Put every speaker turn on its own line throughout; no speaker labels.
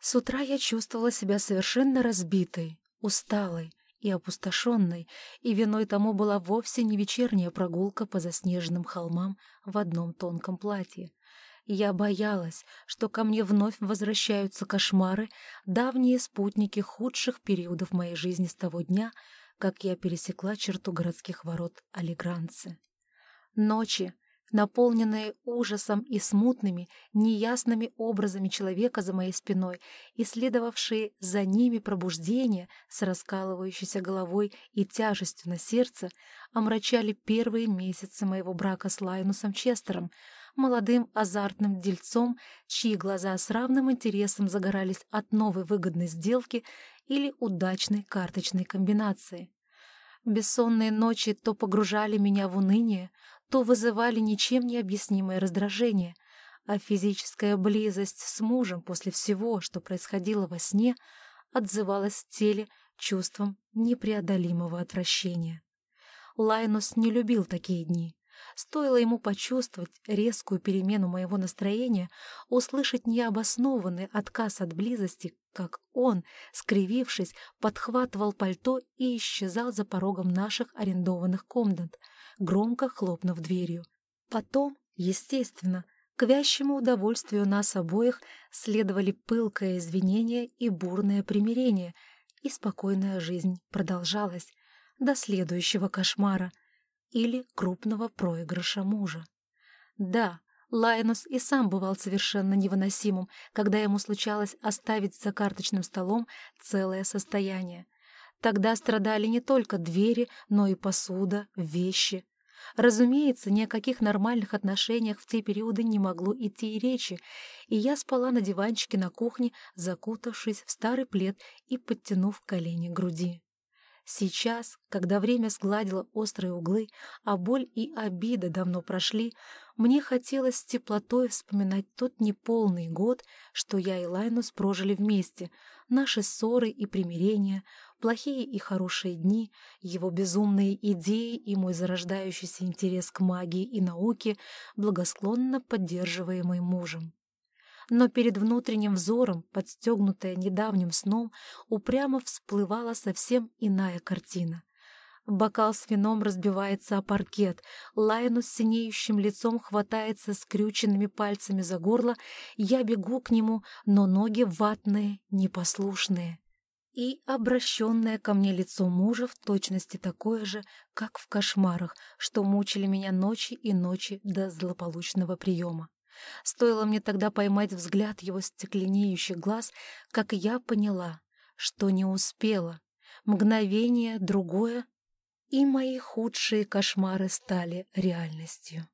С утра я чувствовала себя совершенно разбитой, усталой и опустошенной, и виной тому была вовсе не вечерняя прогулка по заснеженным холмам в одном тонком платье. Я боялась, что ко мне вновь возвращаются кошмары, давние спутники худших периодов моей жизни с того дня, как я пересекла черту городских ворот Алигранцы. Ночи, наполненные ужасом и смутными, неясными образами человека за моей спиной, и следовавшие за ними пробуждения с раскалывающейся головой и тяжестью на сердце, омрачали первые месяцы моего брака с Лайнусом Честером, молодым азартным дельцом, чьи глаза с равным интересом загорались от новой выгодной сделки или удачной карточной комбинации. Бессонные ночи то погружали меня в уныние, то вызывали ничем не объяснимое раздражение, а физическая близость с мужем после всего, что происходило во сне, отзывалась в теле чувством непреодолимого отвращения. Лайнус не любил такие дни. Стоило ему почувствовать резкую перемену моего настроения, услышать необоснованный отказ от близости, как он, скривившись, подхватывал пальто и исчезал за порогом наших арендованных комнат, громко хлопнув дверью. Потом, естественно, к вящему удовольствию нас обоих следовали пылкое извинение и бурное примирение, и спокойная жизнь продолжалась до следующего кошмара или крупного проигрыша мужа. Да, Лайнус и сам бывал совершенно невыносимым, когда ему случалось оставить за карточным столом целое состояние. Тогда страдали не только двери, но и посуда, вещи. Разумеется, ни о каких нормальных отношениях в те периоды не могло идти и речи, и я спала на диванчике на кухне, закутавшись в старый плед и подтянув колени к груди. Сейчас, когда время сгладило острые углы, а боль и обида давно прошли, мне хотелось с теплотой вспоминать тот неполный год, что я и Лайнус прожили вместе, наши ссоры и примирения, плохие и хорошие дни, его безумные идеи и мой зарождающийся интерес к магии и науке, благосклонно поддерживаемый мужем но перед внутренним взором, подстегнутая недавним сном, упрямо всплывала совсем иная картина. Бокал с вином разбивается о паркет, Лайну с синеющим лицом хватается скрюченными пальцами за горло, я бегу к нему, но ноги ватные, непослушные. И обращенное ко мне лицо мужа в точности такое же, как в кошмарах, что мучили меня ночи и ночи до злополучного приема. Стоило мне тогда поймать взгляд его стекленеющих глаз, как я поняла, что не успела. Мгновение, другое, и мои худшие кошмары стали реальностью.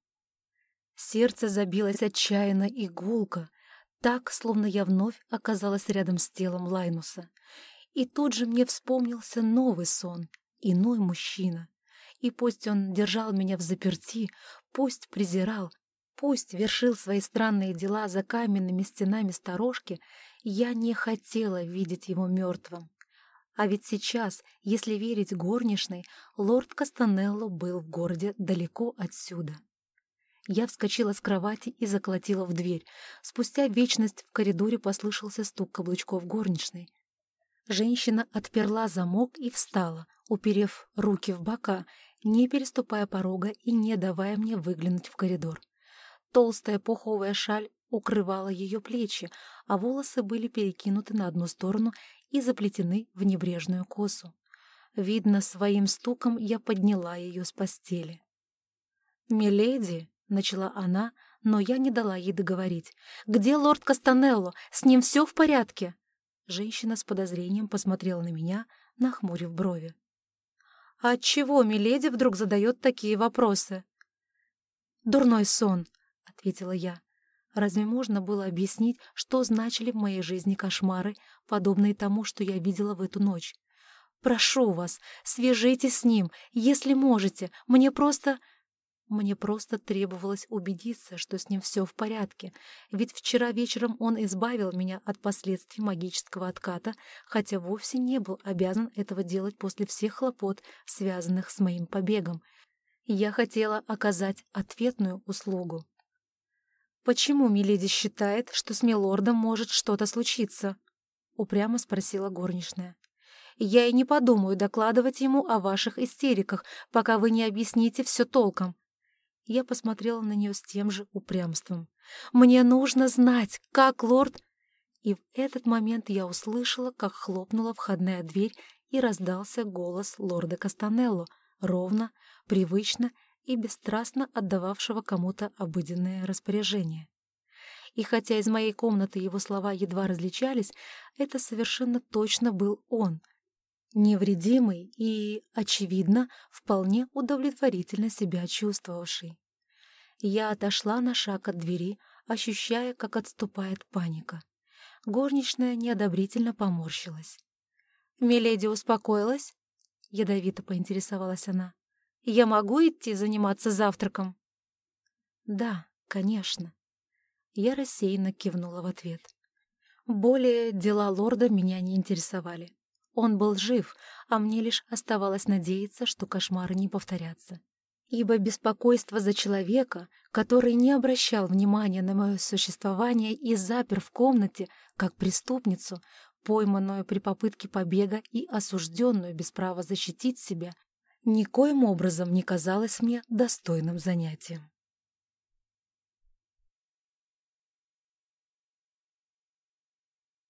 Сердце забилось отчаянно и гулко, так, словно я вновь оказалась рядом с телом Лайнуса. И тут же мне вспомнился новый сон, иной мужчина. И пусть он держал меня в заперти, пусть презирал, Пусть вершил свои странные дела за каменными стенами сторожки, я не хотела видеть его мертвым. А ведь сейчас, если верить горничной, лорд Кастанелло был в городе далеко отсюда. Я вскочила с кровати и заколотила в дверь. Спустя вечность в коридоре послышался стук каблучков горничной. Женщина отперла замок и встала, уперев руки в бока, не переступая порога и не давая мне выглянуть в коридор. Толстая пуховая шаль укрывала ее плечи, а волосы были перекинуты на одну сторону и заплетены в небрежную косу. Видно, своим стуком я подняла ее с постели. «Миледи», — начала она, но я не дала ей договорить. «Где лорд Кастанелло? С ним все в порядке?» Женщина с подозрением посмотрела на меня, нахмурив брови. «А отчего миледи вдруг задает такие вопросы?» «Дурной сон», — ответила я. Разве можно было объяснить, что значили в моей жизни кошмары, подобные тому, что я видела в эту ночь? «Прошу вас, свяжитесь с ним, если можете. Мне просто...» Мне просто требовалось убедиться, что с ним все в порядке, ведь вчера вечером он избавил меня от последствий магического отката, хотя вовсе не был обязан этого делать после всех хлопот, связанных с моим побегом. Я хотела оказать ответную услугу. Почему Миледи считает, что с Милордом может что-то случиться? — упрямо спросила горничная. «Я и не подумаю докладывать ему о ваших истериках, пока вы не объясните все толком». Я посмотрела на нее с тем же упрямством. «Мне нужно знать, как лорд...» И в этот момент я услышала, как хлопнула входная дверь и раздался голос лорда Кастанелло, ровно, привычно и бесстрастно отдававшего кому-то обыденное распоряжение. И хотя из моей комнаты его слова едва различались, это совершенно точно был он, невредимый и, очевидно, вполне удовлетворительно себя чувствовавший. Я отошла на шаг от двери, ощущая, как отступает паника. Горничная неодобрительно поморщилась. «Миледи успокоилась?» — ядовито поинтересовалась она. «Я могу идти заниматься завтраком?» «Да, конечно». Я рассеянно кивнула в ответ. Более дела лорда меня не интересовали. Он был жив, а мне лишь оставалось надеяться, что кошмары не повторятся ибо беспокойство за человека, который не обращал внимания на мое существование и запер в комнате, как преступницу, пойманную при попытке побега и осужденную без права защитить себя, никоим образом не казалось мне достойным занятием.